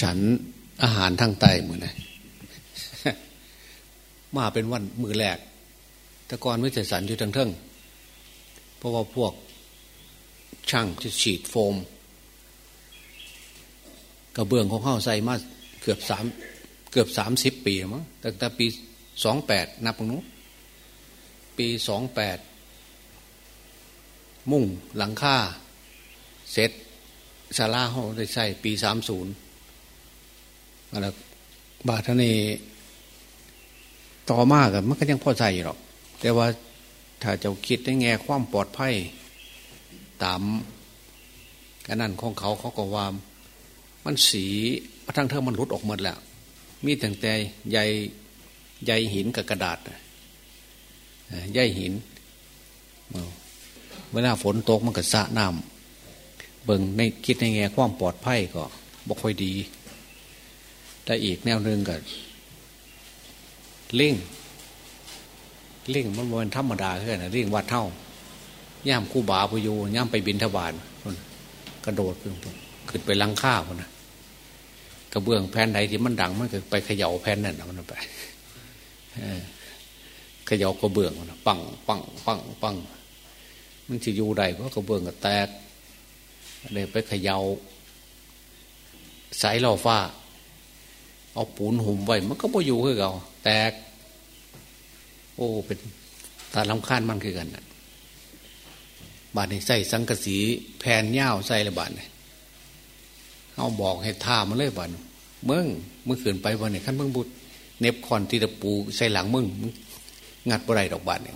ฉันอาหารทางใต้มือนะมาเป็นวันมือแรกต่ก่อนไม่จะสันอยู่ทางเทิงเพราะว่าพวกช่างจะฉีดโฟม กระเบื้องของเข้าใส่มาเกือบสามเกือบสามสิบปีมั้งตั้งแต่ปีสองแปดนับตรงนู้นปีสองแปดมุ่งหลังค่าเสร็จซาลาเขาได้ใส่ปีสามศูนย์ แล้วบาทนี้ต่อมากมันก็ยังพอใส่หรอก แต่ว่าถ้าจะคิดในแง่ความปลอดภัยตามกันนั่นของเขาเขาก็ว่ามันสีกระทั้งเท่ามันรุดออกหมดแล้ว มีแต่แต่ใยใยหินกับกระดาษใยหิน เวลาฝนตกมันก็สะน้ำเบิ่งในคิดในแง่ความปลอดภัยก็บ่ค่อยดี แต่อีกแนวหนึ่งก็ล่งล่งมันเป็นธรรมดาแค่ไหนเล่งวัดเท่าย่ามคู่บาพยูย่ามไปบินทบาทกระโดดขึ้นขึ้นไปลังข้าวนะกระเบื้องแผ่นใดที่มันดังมันก็ไปเขย่าแผ่นนั่นมันไปเขย่ากระเบื้องมันปังปังปังปังมันจะอยู่ใดเพราะกระเบื้องก็แตกเลยไปเขย่าสายล่อฟ้า เอาปูนหุ่มไว้มันก็บ่อยู่คือเก่าแตก โอ้เป็นตาลำคาญมันคือกันบาดนี้ใส่สังกสีแผ่นเย้าใส่ระบาดเนี่ยเอาบอกให้ท่ามันเลยบาดเมืองเมื่อคืนไปวันนี้ขั้นเมืองบุตรเน็บคอนที่ตะปูใส่หลังมึงงัดบ่ไรดอกบาดเนี่ย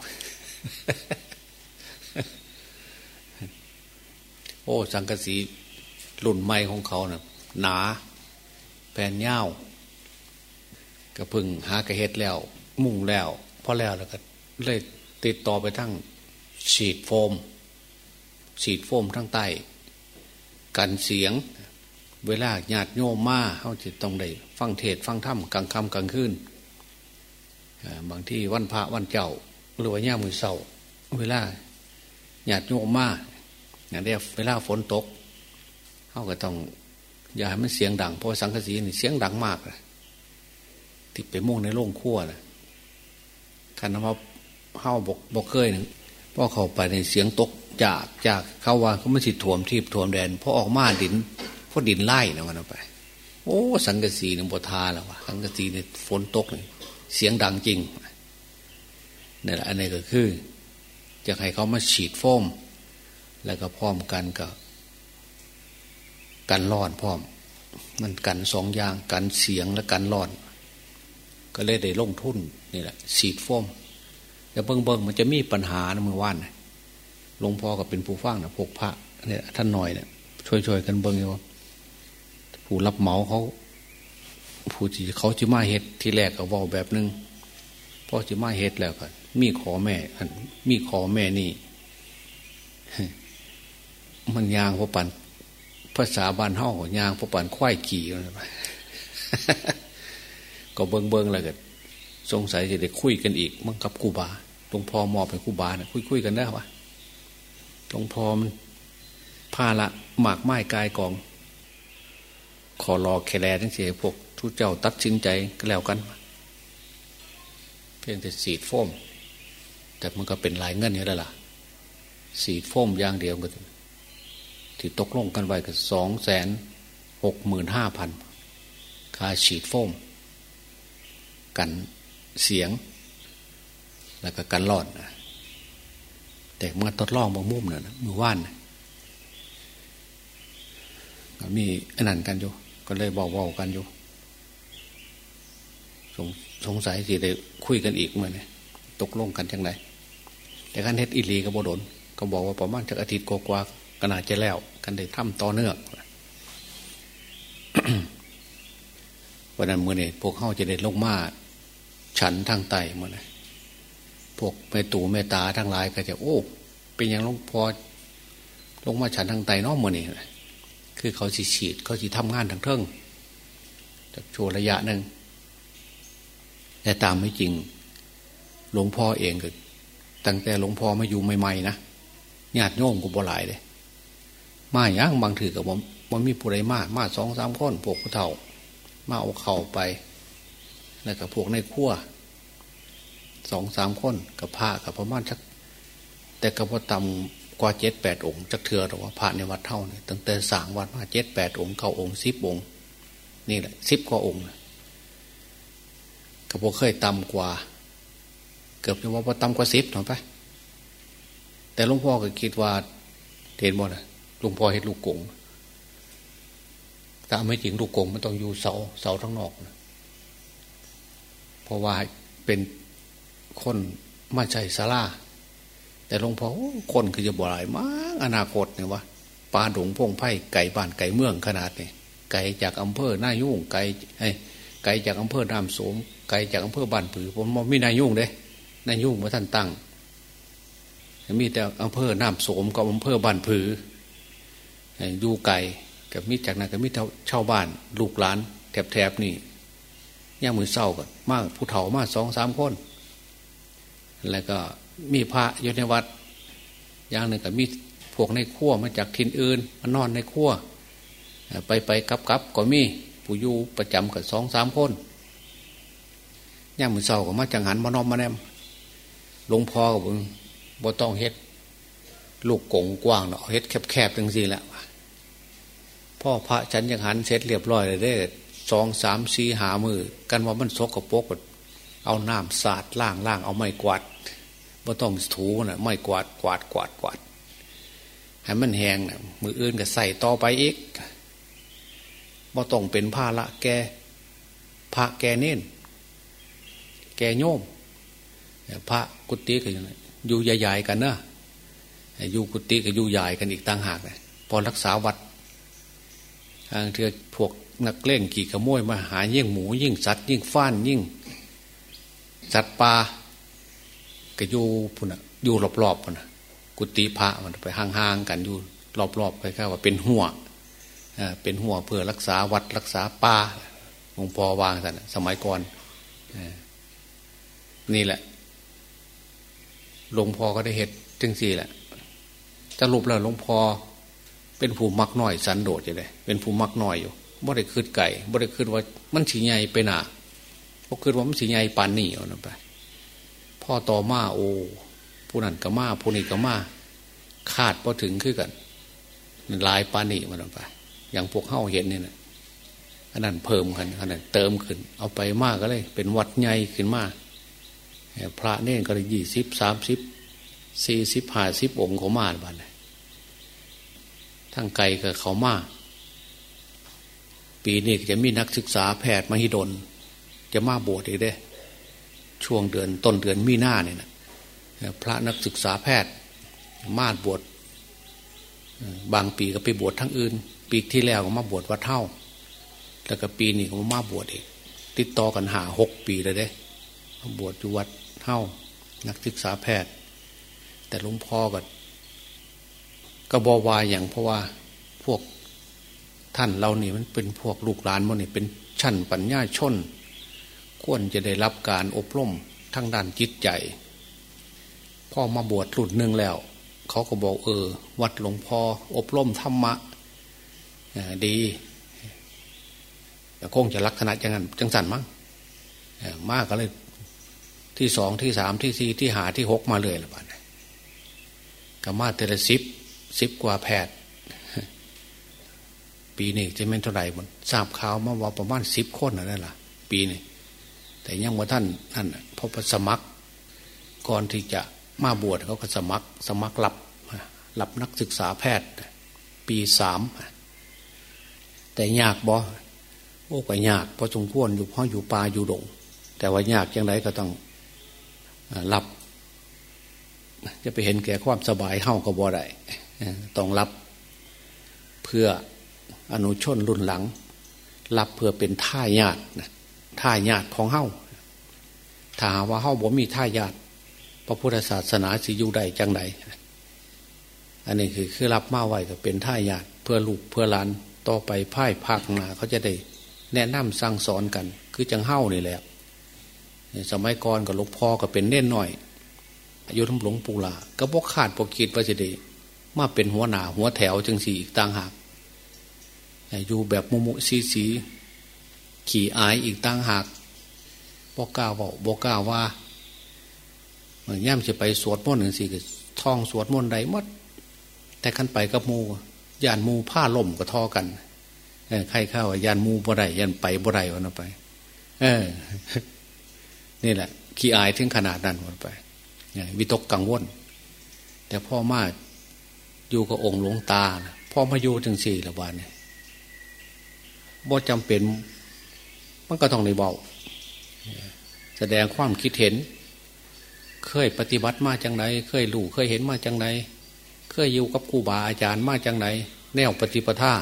โอ้ สังกสีรุ่นใหม่ของเขาเนะ่ะหนา แผ่นเย้า ก็พึ่งหากระเฮ็ดแล้ว มุ่งแล้วพอแล้วแล้วก็เลยติดต่อไปทั้งฉีดโฟม ฉีดโฟมทั้งใต้กันเสียง เวลาญาติโยมมาเขาจะต้องได้ฟังเทศฟังธรรมกลางค่ำกลางคืนบางที่วันพระวันเจ้าหรือว่าย่ามือเศร้าเวลาญาติโยมมาอย่างเดียวเวลาฝนตกเขาก็ต้อง อย่าให้มันเสียงดังเพราะสังกะสีนี่เสียงดังมากเลย ที่ไปมุ่งในโล่งขั้วนะคันว่าเข้าบกบกเคยหนึ่งพอเข้าไปในเสียงตกจากจากเข้าว่าเขาไม่สิถ่วมที่ถ่วมแดนพอออกมาดินพอดินไล่นะมันไป โอ้ สังกสีนึ่งบทาแล้ววะสังกสีเนี่ยฝนตกเลยเสียงดังจริงนี่แหละอันนี้ก็คือจะให้เขามาฉีดโฟม แล้วก็พร้อมกันกับกันรอนพร้อม มันกันสองอย่างกันเสียงและกันรอน ก็เลยได้ลงทุนนี่แหละฉีดโฟมแต่เบิ้งเบิ้งมันจะมีปัญหานะมือว่านหลวงพ่อก็เป็นผู้ฟังนะพกพระเนี่ยท่านหน่อยเนี่ยช่วยๆกันเบิ้งอยู่ผู้รับเหมาเขาผู้ที่เขาจะมาเฮ็ดที่แรกก็ว่าแบบนึงพอจะมาเฮ็ดแล้วก็มีขอแม่มีขอแม่นี่ มันยางพอปันภาษาบ้านเฮายางพอปันควายขี่ไป ก็เบิงเบิงแล้วก็สงสัยจะได้คุยกันอีกมั่งกับคูบาหลวงพอมอบให้คูบาเนะคุยคุยกันได้ปะหลวงพอมันพาละหมากไม้กายกอง ขอรอแคลทั้งเสียพวกทุกเจ้าตัดสินใจก็แล้วกัน เพียงแต่สีดโฟม แต่มันก็เป็นลายเงินอยู่แล้วล่ะ สีดโฟมอย่างเดียวก็ที่ตกลงกันไว้ก็สองแสนหกหมื่นห้าพันค่าฉีดโฟม กันเสียง แล้วก็กันรอดนะแต่เมื่อทดลองบางมุมเนี่ยมือว่านก็มีอันนั้นกันอยู่ก็เลยบอกว่ากันอยู่สงสงสัยสิได้คุยกันอีกเมื่อนี่ตกลงกันจังไรแต่การเฮ็ดอิลีกับบดนก็บอกว่าประมาณจากอาทิตย์กว่าก็น่าจะแล้ว กันได้ทำต่อเนื่องวันนั้นเมื่อนี่พวกเข้าจะได้ลงมา ฉันทางไตหมันพวกแม่ตู่แม่ตาทั้งหลายก็จะ โอ้เป็นอย่างหลวงพอลงมาฉันทางไตน้องมันนี่คือเขาสิฉีด เขาสิทำงานทางเทิงจากโชว์ระยะหนึ่งแต่ตามไม่จริง หลวงพ่อเองก็ตั้งแต่หลวงพ่อมาอยู่ใหม่ๆนะญาติโยมกูบ่หลายเลยมาอย่างบางถือกับผมมันมีผู้ใดมามาสองสามคนพวกผู้เฒ่า มาเอาเข่าไป แล้วก็พวกในขั้วสองสามคนกับพระกับประมาณชัก แต่ก็พอตำกว่าเจ็ดแปดองค์จักเถื่อหรือว่าพระในวัดเท่านี่ตั้งแต่สางวัดมาเจ็ดแปดองค์เก้าองค์สิบองค์ นี่แหละสิบกว่าองค์ก็พอเคยตำกว่า เกือบจะว่าพอตำกว่าสิบหน่อยไปแต่หลวงพ่อก็คิดว่าเห็นหมดหลวงพ่อเห็นลูกกงแต่ไม่จริงลูกกงมันต้องอยู่เสาเสาทั้งนอกนะ ราะว่าเป็นคนมาใช่สาราแต่หลวงพ่อคนคือจะบ่หลายมากอนาคตเนี่ยวะปลาดงพงไพ่ไก่บ้านไก่เมืองขนาดนี้ไก่จากอำเภอหน้ายุ่งไก่ไก่จากอำเภอน้ำสมไก่จากอำเภอบ้านผือผมมองไม่นายยุ่งเด้นายยุ่งเมื่อท่านตั้งมีแต่อำเภอน้ำสมกับอำเภอบ้านผืออยู่ไก่กับมิจากนั้นกับมิเช่าบ้าน ลูกหลานแถบๆนี่ ย่างมือเศร้ากันมากผู้เฒ่ามากสองสามคน แล้วก็มีพระอยู่ในวัด อย่างหนึ่งกับมีพวกในขั้วมาจากทินอื่นมานอนในขั้วไปไปกับกับก็มีผู้อยู่ประจำกับสองสามคนย่างมือเศร้ากับมาจังหันมานอนมาแนมหลวงพ่อกับบ่ต้องเฮ็ดลูกกงกว้างเนาะเฮ็ดแคบๆจังสี่แหละพ่อพระฉันยังหันเสร็จเรียบร้อยเลยเด้ สองสามสี่หามือ กันว่ามันซกกระปกเอาน้ำสาดล่างล่างเอาไม้กวาดบ่ต้องถูนะไม้กวาดกวาดกวาดกวาดให้มันแหงนะมืออื่นก็ใส่ต่อไปอีกบ่ต้องเป็นผ้าละแกพระแกเน้นแกโยมพระกุฏิก็อยู่ใหญ่ๆกันเนอะอยู่กุฏิก็อยู่ใหญ่กันอีกต่างหากเลยพอรักษาวัดทางเถือพวก นักเล่นกี่ขโมยมาหายิ่งหมูยิ่งสัตว์ยิ่งฟ้านยิ่งสัตว์ปลาก็อยู่พุ่นอยู่รอบๆพุ่นกุฏิพระมันไปห่างๆกันอยู่รอบๆไปแค่ว่าเป็นหัวเป็นหัวเพื่อรักษาวัดรักษาป่าหลวงพ่อวางสันสมัยก่อนนี่แหละหลวงพ่อก็ได้เหตุจึงสี่แหละจะรูปแล้วหลวงพ่อเป็นผู้มักน้อยสันโดษอยู่เลยเป็นผู้มักน้อยอยู่ บ่ได้คืดไก่บ่ได้คืดว่ามันสีใหญ่ไปหนาพราะคืดว่ามันสีใหญ่ปานนี่เอาไปพ่อต่อมาโอ้ผู้นั้นก็มาผู้นี้ก็มาคาดพอถึงขึ้นกันลายปานี่มันไป อย่างพวกเข้าเห็นนี่นะอันนั้นเพิ่มกันอันนั้นเติมขึ้น เอาไปมากก็เลย เป็นวัดใหญ่ขึ้นมากพระเน่นก็เลยยี่สิบสามสิบสี่สิบห้าสิบองค์เขามาบ้านทั้งไกลกับเขามา ปีนี้จะมีนักศึกษาแพทย์มหิดล จะมาบวชอีกได้ ช่วงเดือนต้นเดือนมีนาเนี่ยนะพระนักศึกษาแพทย์มาบวชบางปีก็ไปบวชทั้งอื่น ปีที่แล้วก็มาบวชวัดเท่า แล้วก็ปีนี้ก็มาบวชอีก ติดต่อกันหาหกปีเลยเด้บวชอยู่วัดเท่า นักศึกษาแพทย์ แต่หลวงพ่อก็ก็บอวายอย่างเพราะว่าพวก ท่านเรานี่มันเป็นพวกลูกหลานมันนี่เป็นชั้นปัญญาชน ควรจะได้รับการอบรมทั้งด้านจิตใจพ่อมาบวชหลุดหนึ่งแล้ว เขาก็บอกเออ วัดหลวงพ่ออบรมธรรมะดีแต่คงจะลักษณะจังนั้นจังสันมั้งมากก็เลยที่สองที่สามที่สี่ที่หาที่หกมาเลยละบ้านกับมาเทเลซิปสิบกว่าแพทย์ ปีนี้จะเป็นเท่าไหร่มันทราบข่าวมาว่าประมาณสิบคนนั่นแหละปีนี้แต่ยังว่าท่านท่านพอสมัคร ก่อนที่จะมาบวชเขาก็สมัคร สมัครรับรับนักศึกษาแพทย์ ปีสามแต่ยากบ่โอ้ไปยากเพราะจงพ้นอยู่พราะอยู่ป่าอยู่ดง แต่ว่ายากยังไงก็ต้องรับ จะไปเห็นแก่ความสบายเข้าก็บ่ได้ต้องรับเพื่อ อนุชนรุ่นหลัง รับเพื่อเป็นท่าญาติท่าญาติของเฮ้าถ้าว่าเฮ้าบ่มีท่าญาติพระพุทธศาสนาสิอยู่ใดจังไดอันนี้คือคือรับมาไว้ก็เป็นท่าญาติเพื่อลูกเพื่อหลานต่อไปพ่ายภาคนาเขาจะได้แนะนำสั่งสอนกัน คือจังเฮ้านี่แหละสมัยก่อนกับหลวงพ่อก็เป็นเน่นหน่อยอายุทั้งหลวงปู่ลาก็บกขาดบกคิดว่าจะได้มาเป็นหัวหน้าหัวแถวจังสี่ต่างหาก อยู่แบบมุมุซีสีขี่อายอีกตั้งหากบอกกล้าบอกบอกกล้าว่าเหมือนย่ำจะไปสวดมนต์หนึ่งสิท่องสวดมนต์ใดมัดแต่ขั้นไปกับมูยานมูผ้าล่มก็ทอกันใครเข้ายานมูบ่ได้ยันไปบ่ได้วันไป เออ นี่แหละ ขี้อายถึงขนาดนั้นวันไปวิตกกังวล แต่พ่อมาอยู่กับองค์หลวงตา พ่อมาอยู่ถึงสี่ละวันเนี่ย บ่จำเป็น มันก็ต้องในเบาแสดงความคิดเห็น เคยปฏิบัติมาจังไหนเคยรู้เคยเห็นมาจังไหนเคยอยู่กับครูบาอาจารย์มาจังไหนแนวปฏิปทา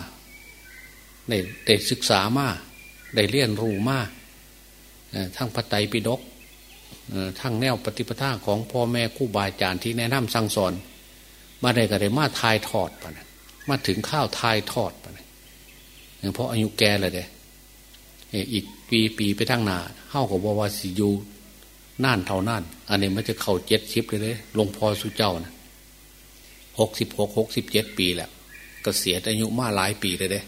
ได้ได้ศึกษามาได้เรียนรู้มาทั้งพระไตรปิฎกทั้งแนวปฏิปทาของพ่อแม่ครูบาอาจารย์ที่แนะนำสั่งสอน มาได้ก็ได้มาทายทอดปะนะมาถึงข้าวทายทอดปะนะ เพราะอายุแก่เลยเด้อีกปีปีไปทั้งนาเข้ากับว่าว่าสิยูน่านเท่าน่าน อันนี้มันจะเข่าเจ็ดชิปเลยเลยลงพอสุเจ้านะหกสิบหกหกสิบเจ็ดปีแหละก็เสียอายุมาหลายปีเลยเด้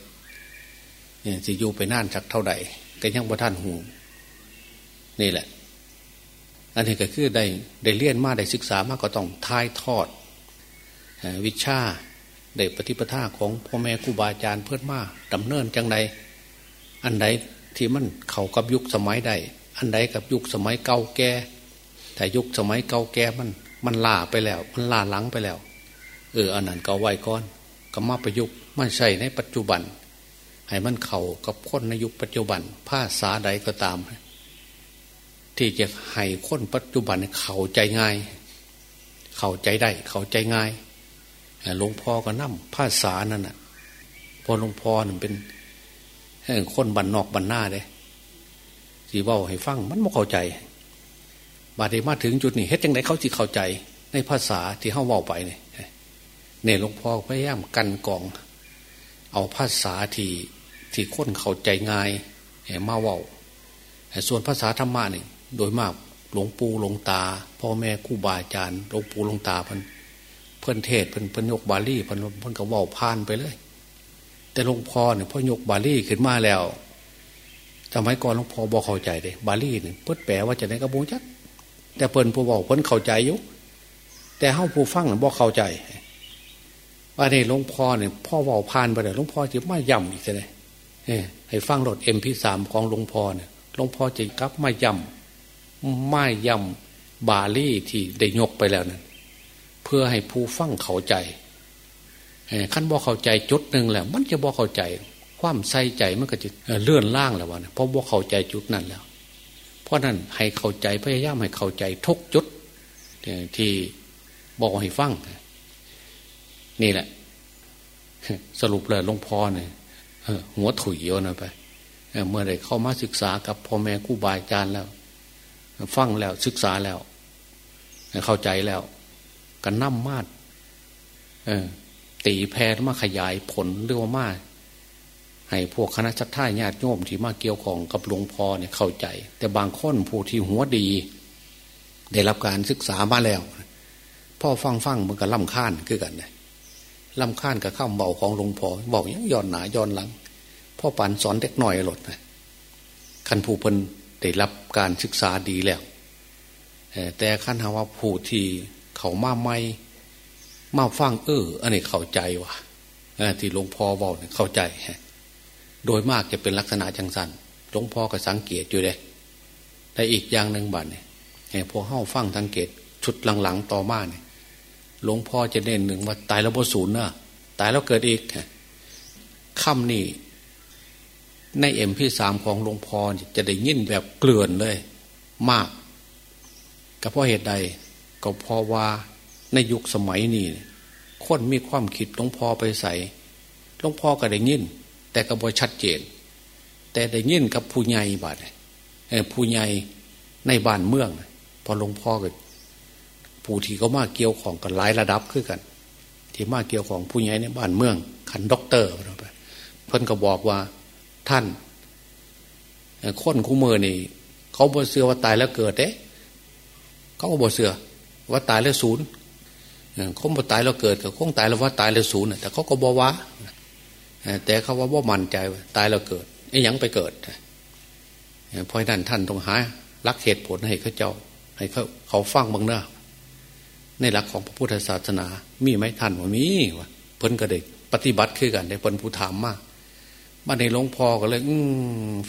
เนี่ยสิยูไปน่านจากเท่าใดก็ยังบ่ท่านหูนี่แหละ อันนี้ก็คือได้ได้เลี่ยนมาได้ศึกษามากก็ต้องทายทอด วิชา ได้ปฏิปทาของพ่อแม่ครูบาอาจารย์เพื่อนมาดำเนินจังใดอันใดที่มันเข้ากับยุคสมัยใดอันใดกับยุคสมัยเก่าแก่แต่ยุคสมัยเก่าแก่มัน มันล่าไปแล้ว มันล่าหลังไปแล้ว เอออันนั้นก็ไว้ก่อนก็มาประยุกต์มันใช่ในปัจจุบัน ให้มันเข้ากับคนในยุคปัจจุบัน ภาษาใดก็ตาม ที่จะให้คนปัจจุบันเข้าใจง่าย เข้าใจได้ เข้าใจง่าย หลวงพ่อก็นั่มภาษานั่นน่ะพอหลวงพ่อนั่นเป็นคนบันนอกบันหน้าเด้สีว่าให้ฟังมันไม่เข้าใจ บาดเดมาถึงจุดนี้เฮ็ดยังไงเขาจีเข้าใจ ในภาษาที่เขาว่าไปเนี่ยเนี่ยหลวงพ่อพยายามกันกอง เอาภาษาที่ที่คนเข้าใจง่ายมาว่าส่วนภาษาธรรมะนี่โดยมากหลวงปู่หลวงตา พ่อแม่ครูบาอาจารย์หลวงปู่หลวงตาพิ่น เพิ่นเทศเพิ่นเพิ่นยกบาลีเพิ่นเพิ่นก็ว่าพานไปเลย แต่หลวงพ่อเนี่ยพ่อยกบาลีขึ้นมาแล้วสมัยก่อนหลวงพ่อบอกเข้าใจเลยบาลีเนี่ยเพิ่นแปลว่าจะไหนกระบูจักแต่เพิ่นผู้บอกเพิ่นเข้าใจอยู่แต่เฮาผู้ฟังเนี่ยบอกเข้าใจว่าในหลวงพ่อเนี่ยพ่อว่าพานไปเลยหลวงพ่อจะไม่ย่ำอีกเลยให้ฟังรถเอ็มพีสามของหลวงพ่อเนี่ยหลวงพ่อจะกลับไม่ย่ำไม่ย่ำบาลีที่ได้ยกไปแล้วนั่น เพื่อให้ผู้ฟังเข้าใจขั้นบอกเข้าใจจุดหนึ่งแหละมันจะบอกเข้าใจ ความใส่ใจมันก็จะเลื่อนล่างแล้ววะเพราะบอกเข้าใจจุดนั้นแล้ว เพราะนั้นให้เข้าใจพยายามให้เข้าใจทุกจุดที่บอกให้ฟังนี่แหละ สรุปเลยหลวงพ่อเนี่ยหัวถุยเยอะนะไปเมื่อได้เข้ามาศึกษากับพ่อแม่ครูบาอาจารย์แล้ว ฟังแล้วศึกษาแล้ว เข้าใจแล้ว กันน้ำมาดตีแพรมาขยายผลเรื่องมาให้พวกคณะชัท่าญาติโยมที่มาเกี่ยวของกับหลวงพ่อเนี่ยเข้าใจ แต่บางคนผู้ที่หัวดี ได้รับการศึกษามาแล้ว พ่อฟังฟังมันก็ล่ำค้านคือกันเนี่ยล่ำค้านกับข้ามเบาของหลวงพ่อบอกยังย้อนหนาย้อนหลัง พ่อปันสอนเด็กหน่อยหลดนะขันผู้เพิ่นได้รับการศึกษาดีแล้วแต่ขั้นหาว่าผู้ที่ เขามาไม่มาฟังเออ อันนี้เข้าใจว่ะที่หลวงพ่อบอกเข้าใจโดยมากจะเป็นลักษณะจังสันหลวงพ่อก็สังเกตอยู่เลยแต่อีกอย่างหนึ่งบัดเนี่ยพวกเข้าฟังสังเกต ชุดหลังๆต่อมาเนี่ยหลวงพ่อจะเน้นหนึ่งว่าตายแล้วบ่ศูนย์นะตายแล้วเกิดอีกค่ำนี่ในเอ็มพี่สามของหลวงพ่อจะได้ยินแบบเกลื่อนเลย มากก็เพราะเหตุใด ก็เพราะว่าในยุคสมัยนี้คนมีความคิดหลวงพ่อไปใส่หลวงพ่อก็ได้ยิน แต่ก็บ่ชัดเจน แต่ได้ยินกับผู้ใหญ่บาดผู้ใหญ่ในบ้านเมือง พอหลวงพ่อก็ผู้ที่เขามาเกี่ยวของกันหลายระดับขึ้นกัน ที่มาเกี่ยวของผู้ใหญ่ในบ้านเมือง ขันด็อกเตอร์เพิ่นก็บอกว่าท่านคนคู่มือนี่ เขาบ่เสือว่าตายแล้วเกิดเด้เขาก็บ่เสือ ว่าตายแล้วศูนย์คงบ่ตายแล้วเกิดกับคงตายแล้วว่าตายแล้วศูนย์แต่เขาก็บอกว่าแต่เขาว่าว่ามั่นใจตายแล้วเกิดไอ้ยังไปเกิดเพราะนั้นท่านต้องหาลักเหตุผลให้เขาเจ้า ให้เขาเขาฟังบางเน้อในหลักของพระพุทธศาสนา มีไหมท่านว่ามีวะเพิ่นก็ได้ปฏิบัติคือกันได้เพิ่นผู้ถามมากมานในหลวงพ่อก็เลย อื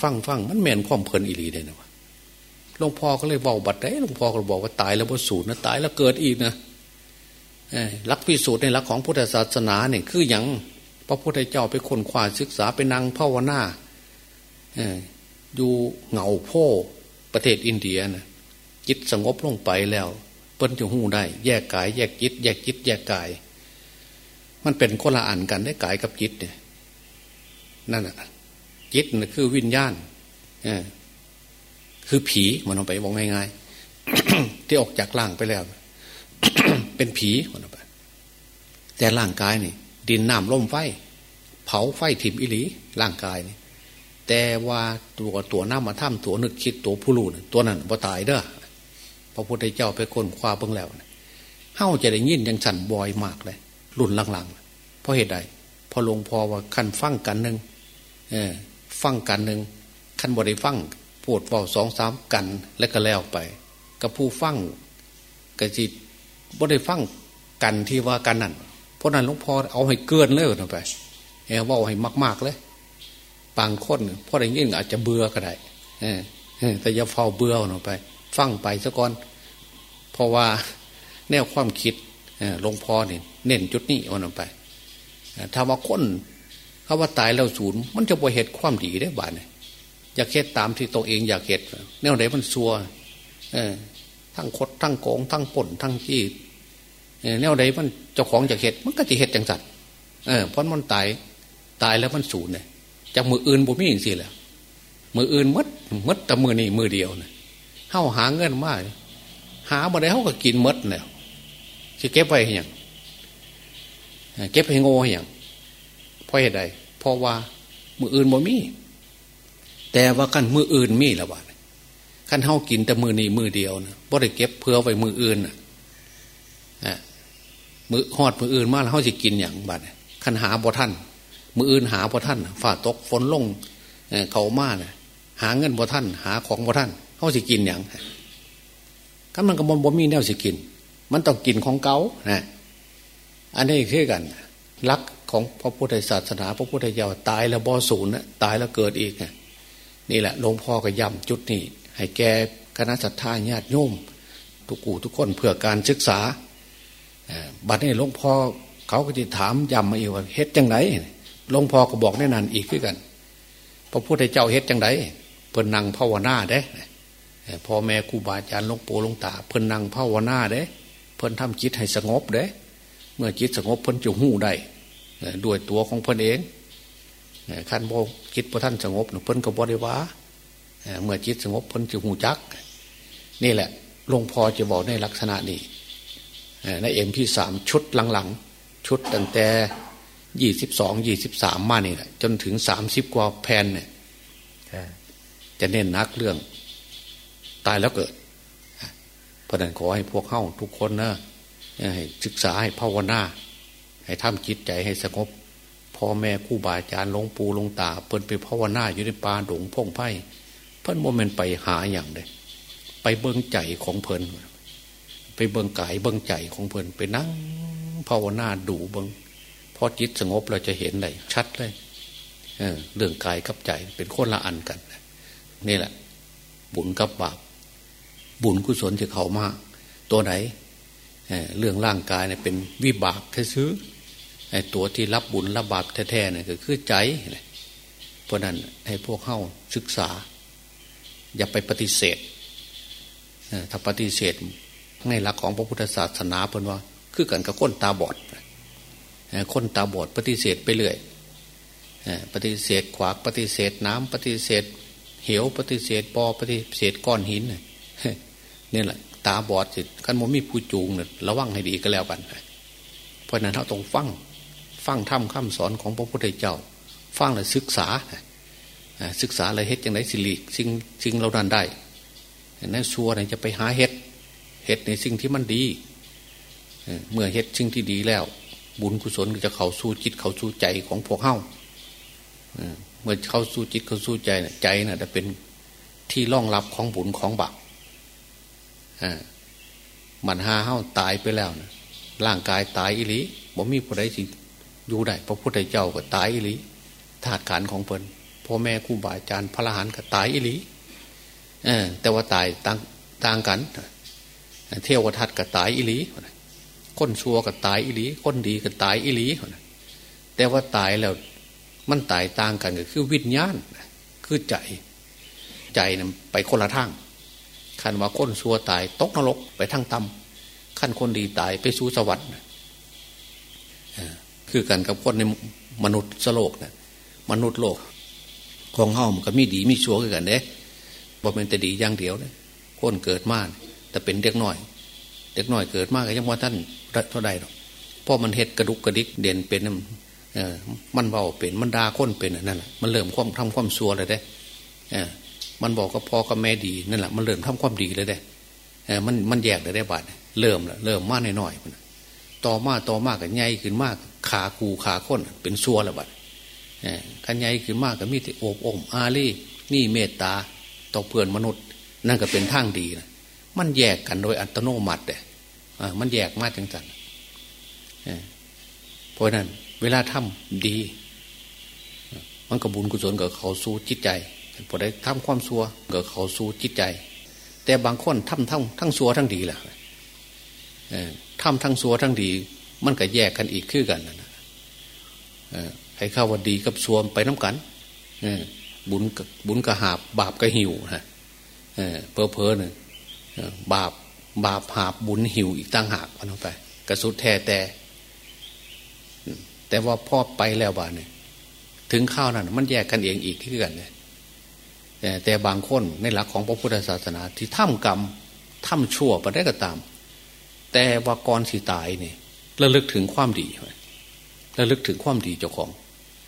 ฟังฟังมันแม่นความเพลินอิรีเลยนะวะ หลวงพ่อก็เลยบอกบัดได้หลวงพ่อก็บอกว่าตายแล้วบ่สูญนะตายแล้วเกิดอีกนะลักพิสูจน์ในลักของพุทธศาสนาเนี่ยคืออย่างพระพุทธเจ้าไปคนขวาศึกษาไปนั่งภาวนาอยู่เหงาโพประเทศอินเดียนะจิตสงบลงไปแล้วเปิ้นจะหูได้ แยกกาย แยกจิต แยกจิต แยกกาย มันเป็นคนละอันกันได้กายกับจิตเนี่ยนั่นแหะจิตน่ะคือวิญญาณ คือผีมันเอาไปบอกง่ายๆที่ออกจากร่างไปแล้ว เป็นผีมันเอาไป แต่ร่างกายนี่ ดินน้ำลมไฟ เผาไฟถิ่มอิหลีร่างกายนี่ แต่ว่าตัวตัวน้ามาถ้ำตัวนึกคิดตัวผู้รู้ตัวนั้นบ่ตายเด้อพระพุทธเจ้าไปค้นคว้าเบิ่งแล้วเฮ้าจะได้ยินยังสั่นบอยมากเลย รุ่นหลังๆเพราะเหตุใดพอลงพอว่าคันฟังกันหนึ่งเออฟังกันหนึ่งคันบริฟัง พูดเบาสองสามกันแล้วก็แล้วไป กับผู้ฟังกะจิตบ่ได้ฟังกันที่ว่ากันนั่นเพราะนั้นหลวงพ่อเอาให้เกินเลยนะไปเออว่าให้มาก ๆเลยบางคนเพราะอะไรยิ่งอาจจะเบื่อก็ได้แต่อย่าเฝ้าเบื่อหน่อยไป ฟังไปซะก่อน เพราะว่าแนวความคิดหลวงพ่อเนี่ยเน้นจุดนี้เอาหน่อยไปถ้าว่าคนเขาว่าตายแล้วศูนย์มันจะบ่เหตุความดีได้บ้านเนี่ย อยากเหตุตามที่ตัวเองอยากเหตุแนวไหนมันซัวเออทั้งคดทั้งโกงทั้งป่นทั้งจี้แนวไหนมันเจ้าของอยากเหตุมันก็จะเหตุจังสัตว์เออพราะมันตายตายแล้วมันศูนย์เนี่ยจากมืออื่นบ่มีอย่างสิแหละมืออื่นมัดมัดแต่มือนี่มือเดียวเนี่ยเฮาหาเงินมากหาบ่ได้เขาก็กินมัดเนี่ยจะเก็บไว้อย่างเก็บให้โง่อย่างเพราะเหตุใดเพราะว่ามืออื่นบ่มี แต่ว่ากันมืออื่นมีละบาดขั้นเฮากินแต่มือนี้มือเดียวนะบ่ได้เก็บเพื่อไว้มืออื่นน่ะมือหอดมืออื่นมาแล้วเขาจะกินอย่างบาดขั้นหาบ่ท่านมืออื่นหาพอท่านฝ่าตกฝนลงเขามาเนี่ยหาเงินพอท่าน หาของพอท่านเขาสิกินอย่างก็มันกระมบ่มีแนวสิกิน มันต้องกินของเก่านะอันนี้คือกันรักของพระพุทธศาสนา พระพุทธเจ้าตายแล้วบ่ศูนย์นะตายแล้วเกิดอีกนี่ นี่แหละหลวงพ่อก็ย้ำจุดนี้ให้แกคณะสัตยาญาติโยมทุกกูทุกคนเพื่อการศึกษาบัดนี้หลวงพ่อเขาก็จะถามย้ำมาอีกว่าเฮ็ดจังไหนหลวงพ่อก็บอกแน่นอนอีกคือกันพระพุทธเจ้าเฮ็ดจังไดเพิ่นนั่งภาวนาเด้พ่อแม่ครูบาอาจารย์หลวงปู่หลวงตาเพิ่นนั่งภาวนาเด้เพิ่นทำจิตให้สงบเด้เมื่อจิตสงบเพิ่นจะหู้ได้ด้วยตัวของเพิ่นเองขั้นโบ จิตพระท่านสงบเพิ่นก็บริวาเมื่อจิตสงบเพิ่นจะหูจัก นี่แหละหลวงพ่อจะบอกในลักษณะนี้ในเอ็มพี่สามชุดหลังๆ ชุดตั้งแต่ยี่สิบสองยี่สิบสามมาเนี่ยจนถึงสามสิบกว่าแผ่นเนี่ยจะเน้นนักเรื่อง ตายแล้วเกิดเพราะนั้นขอให้พวกเข้าทุกคนนะให้ศึกษาให้ภาวนาให้ทำจิตใจให้สงบ พ่อแม่คู่บาอาจารย์หลวงปู่หลวงตาเพิ่นไปภาวนาอยู่ในป่าดงพงไพ่เพิ่นโมเมนไปหาอย่างเลยไปเบิ้งใจของเพิ่นไปเบิ้งกายเบิ้งใจของเพิ่นไปนั่งภาวนาดูเบิ้งพอจิตสงบเราจะเห็นเลยชัดเลยเเรื่องกายกับใจเป็นคนละอันกันนี่แหละ บุญกับบาปบุญกุศลจะเข้ามาตัวไหนเเรื่องร่างกายเนี่ยเป็นวิบากแค่ซื้อ ไอ้ตัวที่รับบุญรับบาปแท้ๆเนี่ยก็คือใจ เพราะนั้นให้พวกเข้าศึกษา อย่าไปปฏิเสธถ้าปฏิเสธในหลักของพระพุทธศาสนาเพิ่นว่า คือกันกับคนตาบอดคนตาบอดปฏิเสธไปเรื่อยปฏิเสธขวากปฏิเสธน้ำปฏิเสธ เหวปฏิเสธปอปฏิเสธก้อนหินนี่แหละ ตาบอดสิขันโมมีผู้จูงเนี่ยระวังให้ดีก็แล้วกันเพราะนั้นเราต้องฟัง ฟังทำคำสอนของพระพุทธเจ้า ฟังและศึกษาศึกษาอะไรเฮ็ดอย่างไรสิริสิ่งสิ่งเราดันได้นั่นชัวร์จะไปหาเฮ็ดเฮ็ดในสิ่งที่มันดีเมื่อเฮ็ดสิ่งที่ดีแล้ว บุญกุศลก็จะเข้าสู่จิตเข้าสู่ใจของพวกเฮาเมื่อเข้าสู่จิตเข้าสู่ใจใจน่ะจะเป็นที่ร่องรับของบุญของบาปมันหาเฮ้าตายไปแล้วนะร่างกายตายอิลิบ่มีผู้ใดสิ อยู่ได้พระพุทธเจ้าก็ตายอีหลีธาตุขันธ์ของเพิ่นพ่อแม่ครูบาอาจารย์พระอรหันต์ก็ตายอีหลีเออ แต่ว่าตายต่างต่างกัน เทวทัตก็ตายอีหลีคนชั่วก็ตายอีหลีคนดีก็ตายอีหลีแต่ว่าตายแล้วมันตายต่างกันก็คือวิญญาณคือใจ ใจนะไปคนละทางขันว่าคนชั่วตายตกนรกไปทางต่ำขั้นคนดีตายไปสู่สวรรค์ คือกันกับคนในมนุษย์สโลกนะมนุษย์โลก ของเฮ้ามันก็มีดีมีชั่วกันเด้บ่เป็นแต่ดีอย่างเดียวเลยคนเกิดมาแต่เป็นเด็กน้อย เด็กน้อยเกิดมากก็ยังว่าท่านเท่าใดหรอกเพราะมันเห็ดกระดุกกระดิกเด่นเป็นมันเบาเป็นมันดาค้นเป็นนั่นแหละมันเริ่มความทำความซัวเลยได้มันบอกก็พอกับแม่ดีนั่นแหละมันเริ่มทำความดีเลยได้มันมันแยกได้ได้บาดเริ่มละเริ่มมากหน่อยๆต่อมาต่อมากกับใหญ่ขึ้นมาก ขากูขาค้นเป็นซัวละบาดขันใหญ่ขึ้นมากกับมีแต่โอบอมอารีนี่เมตตาต่อเพื่อนมนุษย์ นั่นก็เป็นทางดีนะมันแยกกันโดยอัตโนมัติเลยมันแยกมากจังสันเพราะนั้น เวลาทำดี มันกบุญกุศลกับเขาสู้จิตใจพอได้ทำความซัวกับเขาสู้จิตใจ แต่บางคนทำทั้งทั้งซัวทั้งดีแหละทำทั้งซัวทั้งดี มันก็แยกกันอีกคือกันนะให้ข้าวดีกับซัวไปน้ากันบุญบุญกระหาบบาปกระหิวฮะเพอเพอเนี่ยบาปบาปหาบบุญหิวอีกตั้งหากมันไป กระสุดแท้แต่ แต่ว่าพ่อไปแล้วบ้านเนี่ยถึงข้าวนั้นมันแยกกันเองอีกที่กันเนี่ยแต่บางคนในหลักของพระพุทธศาสนา ที่ทำกรรมทำชั่วไปได้ก็ตาม แต่ว่าก่อนสิตายเนี่ย ระลึกถึงความดีระลึกถึงความดีเจ้าของ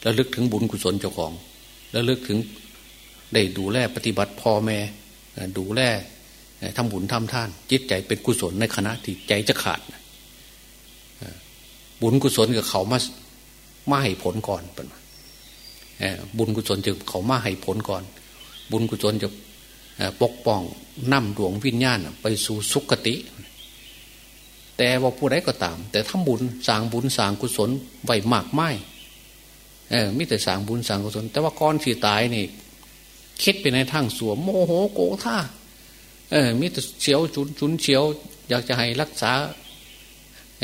ระลึกถึงบุญกุศลเจ้าของระลึกถึงได้ดูแลปฏิบัติพ่อแม่ดูแลทำบุญทำท่าน จิตใจเป็นกุศลในขณะที่ใจจะขาดบุญกุศลกับเขามามาให้ผลก่อนเป็นบุญกุศลจะเขามาให้ผลก่อน บุญกุศลจะปกป้องนำดวงวิญญาณไปสู่สุคติ แต่ว่าผู้ใดก็ตาม แต่ทำบุญสางบุญสางกุศลไว้มากไม่เออมิแต่สางบุญสางกุศล แต่ว่าก้อนที่ตายนี่คิดไปในทางสวมโมโหโกท่าเออมิแต่เฉียวจุนจุนเฉียว อยากจะให้รักษา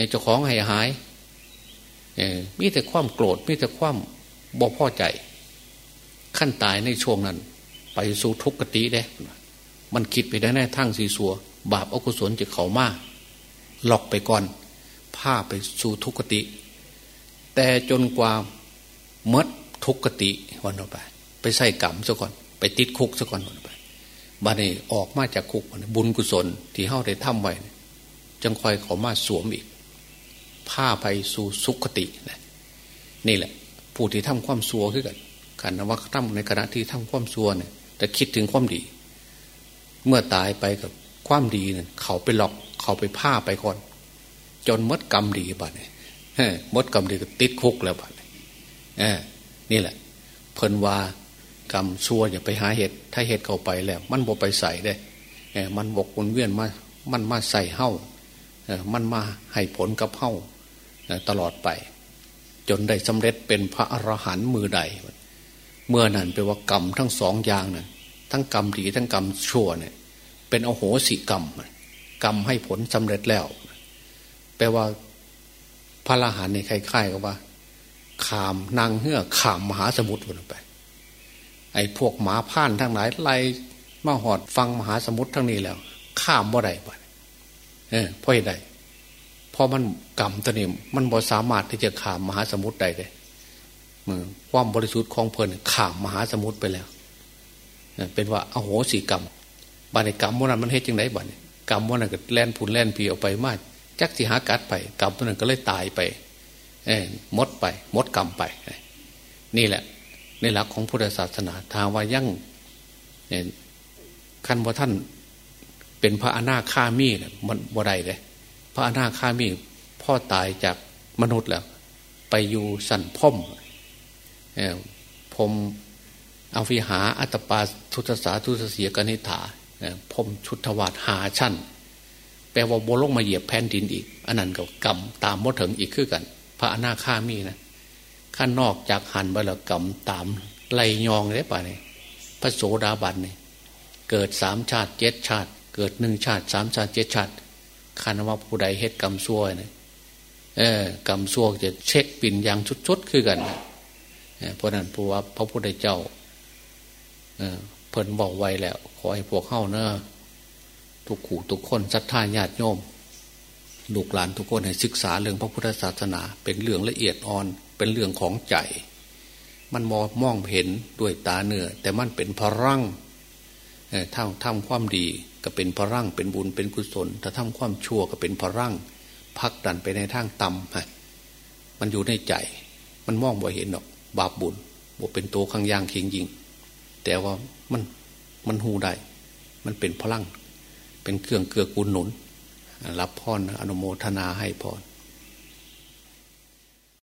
เจ้าของให้หายเออมีแต่ความโกรธมีแต่ความบ่พอใจ ขั้นตายในช่วงนั้น ไปสู่ทุกขติเด้มันคิดไปได้แน่ทั้งสีสัวบาปอกุศลจะเขามาห ลอกไปก่อนผ้าไปสู่ทุกขติ แต่จนกว่ามดทุกขติวันออกไป ไปใส่กรรมซะก่อน ไปติดคุกซะก่อนวันไปบัดนี้ออกมาจากคุกบุญกุศลที่เฮาได้ทำไว้จังคอยเขามาสวมอีกผ้าไปสู่สุขตินี่แหละ ผู้ที่ทำความซัวขึ้นกันการนว่าทำในขณะที่ทำความซัวเนี่ยแต่คิดถึงความดี เมื่อตายไปกับความดีเนี่ยเขาไปหลอก เขาไปผ้าไปก่อน จนมดกรรมดีบัดเนี่ยมดกรรมดีก็ติดคุกแล้วบัดนี่แหละ เพิ่นว่ากรรมชั่วอย่าไปหาเห็ดถ้าเห็ดเข้าไปแล้ว มันบกไปใส่ได้มันบกวนเวียนมา มันมาใส่เห่ามันมาให้ผลกับเห่าตลอดไป จนได้สำเร็จเป็นพระอรหันต์มือใด เมื่อนั้นแปลว่ากรรมทั้งสองอย่างนะทั้งกรรมดีทั้งกรรมชั่วเนี่ย เป็นโอโหสิกรรม กรรมให้ผลสำเร็จแล้ว แปลว่าพระอรหันต์ในคล้ายๆกับว่า ขามนางเฮือขามมหาสมุทรลงไป ไอ้พวกหมาพ่านทั้งหลายไล่มาหอดฟังมหาสมุทรทั้งนี้แล้ว ข้ามบ่ได้บ่เออเพราะเหตุใดเพราะมันกรรมตัวนี้มันบ่สามารถที่จะขามมหาสมุทรได้เลยมือความบริสุทธิ์ของเพลินขามมหาสมุทรไปแล้วเป็นว่าอโหสิกรรมบาในกรรมวันนั้นมันเฮ็ดยังไงบ้าน กรรมวันนั้นก็แล่นผุนแล่นพีออกไปมากจักสิหากัดไป กรรมวันนั้นก็เลยตายไปเอมดไปมดกรรมไป นี่แหละ ในหลักของพุทธศาสนาทาว่ายั่งขั้นว่าท่านเป็นพระอนาคามีเลยมันบ่ได้เลยพระอนาคามีพ่อตายจากมนุษย์แล้ว ไปอยู่สันพ่มผมอวิหาอัตปาทุตสาทุตเสียกนิฐา พมชุดทวาดหาชั้นแปลว่าโบลงมาเหยียบแผ่นดินอีกอันนั้นก็กรรมตามมดถึงอีกขึ้นกัน พระอนาคามีนะขั้นนอกจากหันไปแล้วกรรมตามไลยองได้ป่ะเนี่ยพระโสดาบันเนี่ยเกิดสามชาติเจ็ดชาติ เกิดหนึ่งชาติสามชาติเจ็ดชาติคันว่าผู้ใดเหตุกรรมซัวเนี่ยเออกรรมซัวจะเช็คปิ่นอย่างชุดๆคือกันเพราะนั้นเพราะว่าพระพุทธเจ้าเพิ่นบอกไว้แล้ว ขอให้พวกเข้าเนอะทุกขู่ทุกคนศรัทธาญาติโยมลูกหลานทุกคนให้ศึกษาเรื่องพระพุทธศาสนา เป็นเรื่องละเอียดอ่อน เป็นเรื่องของใจ มันมองมองเห็นด้วยตาเนื้อแต่มันเป็นพลังถ้าทำความดีก็เป็นพลังเป็นบุญเป็นกุศล ถ้าทำความชั่วก็เป็นพลังพักดันไปในทางต่ำฮะมันอยู่ในใจ มันมองบ่เห็นหรอก บาปบุญบ่เป็นตัวข้างย่างเคียงยิง แต่ว่ามัน มันหูได้ มันเป็นพลัง เป็นเครื่องเกื้อกูลหนุน รับพรอนุโมทนาให้พร